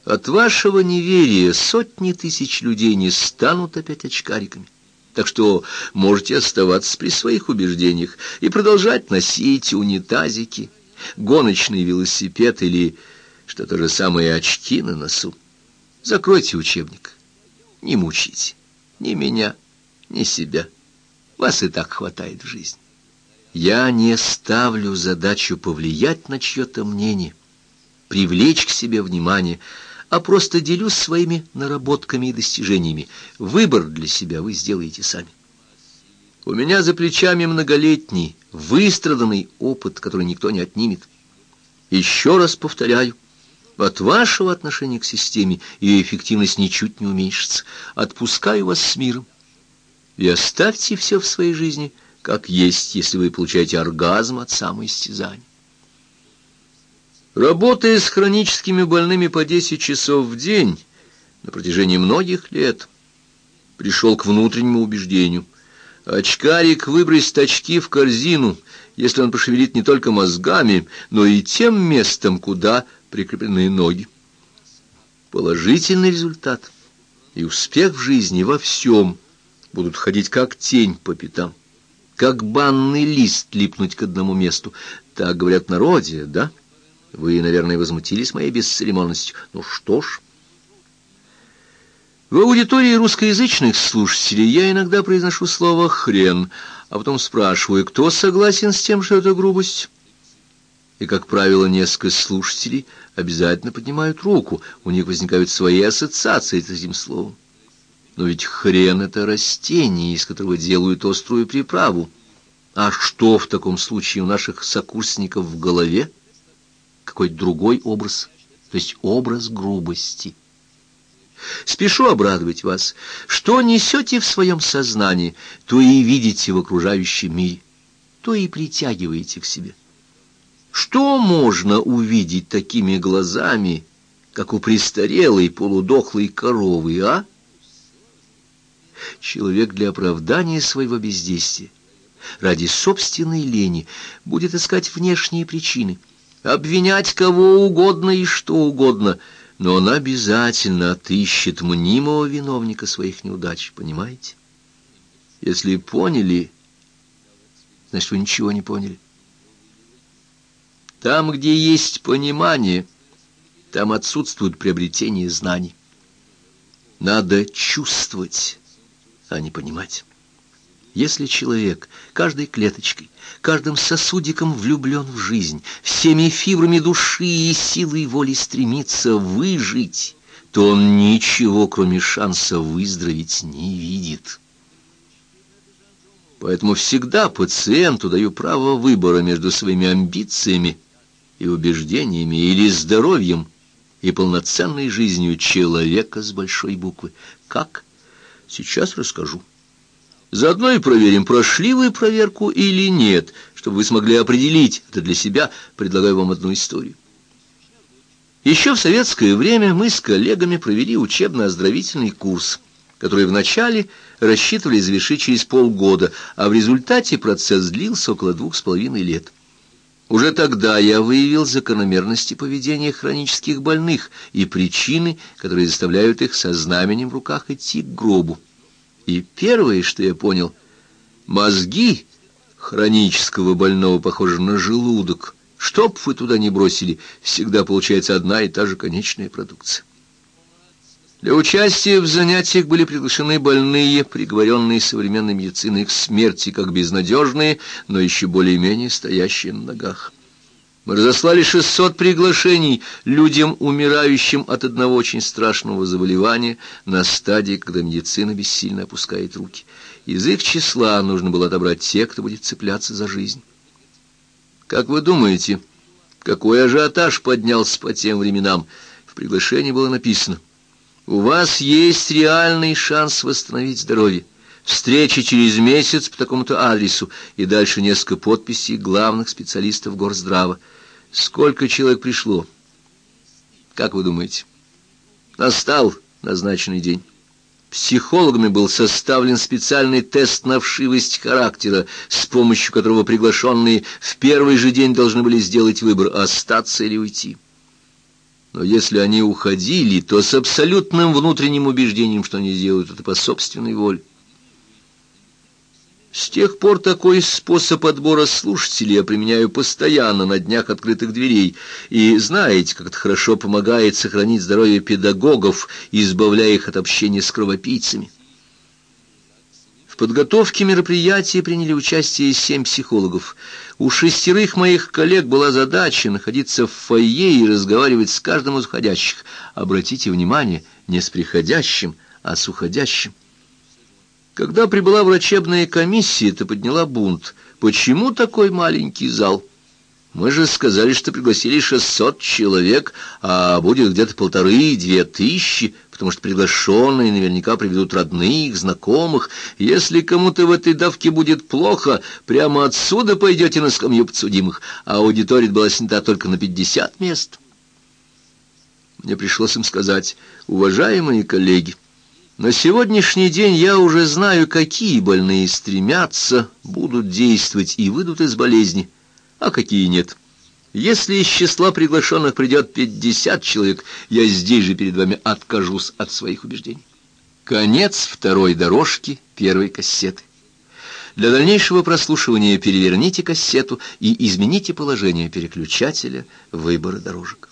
От вашего неверия сотни тысяч людей не станут опять очкариками. Так что можете оставаться при своих убеждениях и продолжать носить унитазики, гоночный велосипед или что-то же самое очки на носу. Закройте учебник, не мучите ни меня, ни себя. Вас и так хватает в жизни. Я не ставлю задачу повлиять на чье-то мнение, привлечь к себе внимание, а просто делюсь своими наработками и достижениями. Выбор для себя вы сделаете сами. У меня за плечами многолетний, выстраданный опыт, который никто не отнимет. Еще раз повторяю, от вашего отношения к системе ее эффективность ничуть не уменьшится. Отпускаю вас с миром. И оставьте все в своей жизни, как есть, если вы получаете оргазм от самоистязания. Работая с хроническими больными по 10 часов в день на протяжении многих лет, пришел к внутреннему убеждению. Очкарик выбросит очки в корзину, если он пошевелит не только мозгами, но и тем местом, куда прикрепленные ноги. Положительный результат и успех в жизни во всем будут ходить как тень по пятам, как банный лист липнуть к одному месту. Так говорят в народе, да? Вы, наверное, возмутились моей бесцеремонностью. Ну что ж... В аудитории русскоязычных слушателей я иногда произношу слово «хрен», а потом спрашиваю, кто согласен с тем, что это грубость и, как правило, несколько слушателей обязательно поднимают руку, у них возникают свои ассоциации с этим словом. Но ведь хрен — это растение, из которого делают острую приправу. А что в таком случае у наших сокурсников в голове? Какой-то другой образ, то есть образ грубости. Спешу обрадовать вас, что несете в своем сознании, то и видите в окружающем мире, то и притягиваете к себе. Что можно увидеть такими глазами, как у престарелой полудохлой коровы, а? Человек для оправдания своего бездействия, ради собственной лени, будет искать внешние причины, обвинять кого угодно и что угодно, но он обязательно отыщет мнимого виновника своих неудач, понимаете? Если поняли, значит, вы ничего не поняли. Там, где есть понимание, там отсутствует приобретение знаний. Надо чувствовать, а не понимать. Если человек каждой клеточкой, каждым сосудиком влюблен в жизнь, всеми фибрами души и силой воли стремится выжить, то он ничего, кроме шанса выздороветь, не видит. Поэтому всегда пациенту даю право выбора между своими амбициями и убеждениями или здоровьем и полноценной жизнью человека с большой буквы. Как? Сейчас расскажу. Заодно и проверим, прошли вы проверку или нет, чтобы вы смогли определить это для себя, предлагаю вам одну историю. Еще в советское время мы с коллегами провели учебно-оздоровительный курс, который вначале рассчитывали завершить через полгода, а в результате процесс длился около двух с половиной лет. Уже тогда я выявил закономерности поведения хронических больных и причины, которые заставляют их со знаменем в руках идти к гробу. И первое, что я понял, мозги хронического больного похожи на желудок. Чтоб вы туда не бросили, всегда получается одна и та же конечная продукция. Для участия в занятиях были приглашены больные, приговоренные современной медициной к смерти, как безнадежные, но еще более-менее стоящие на ногах. Мы разослали 600 приглашений людям, умирающим от одного очень страшного заболевания, на стадии, когда медицина бессильно опускает руки. Из их числа нужно было отобрать тех, кто будет цепляться за жизнь. Как вы думаете, какой ажиотаж поднялся по тем временам? В приглашении было написано у вас есть реальный шанс восстановить здоровье. Встреча через месяц по такому-то адресу и дальше несколько подписей главных специалистов Горздрава. Сколько человек пришло? Как вы думаете? Настал назначенный день. Психологами был составлен специальный тест на вшивость характера, с помощью которого приглашенные в первый же день должны были сделать выбор, остаться или уйти. Но если они уходили, то с абсолютным внутренним убеждением, что они делают это по собственной воле. С тех пор такой способ отбора слушателей я применяю постоянно на днях открытых дверей. И знаете, как это хорошо помогает сохранить здоровье педагогов, избавляя их от общения с кровопийцами. В подготовке мероприятия приняли участие семь психологов. У шестерых моих коллег была задача находиться в фойе и разговаривать с каждым из входящих. Обратите внимание, не с приходящим, а с уходящим. Когда прибыла врачебная комиссия, то подняла бунт. Почему такой маленький зал? Мы же сказали, что пригласили шестьсот человек, а будет где-то полторы-две тысячи, потому что приглашенные наверняка приведут родных, знакомых. Если кому-то в этой давке будет плохо, прямо отсюда пойдете на скамью подсудимых, а аудитория была снята только на пятьдесят мест. Мне пришлось им сказать, уважаемые коллеги, на сегодняшний день я уже знаю, какие больные стремятся, будут действовать и выйдут из болезни, а какие нет. Если из числа приглашенных придет пятьдесят человек, я здесь же перед вами откажусь от своих убеждений. Конец второй дорожки первой кассеты. Для дальнейшего прослушивания переверните кассету и измените положение переключателя выбора дорожек.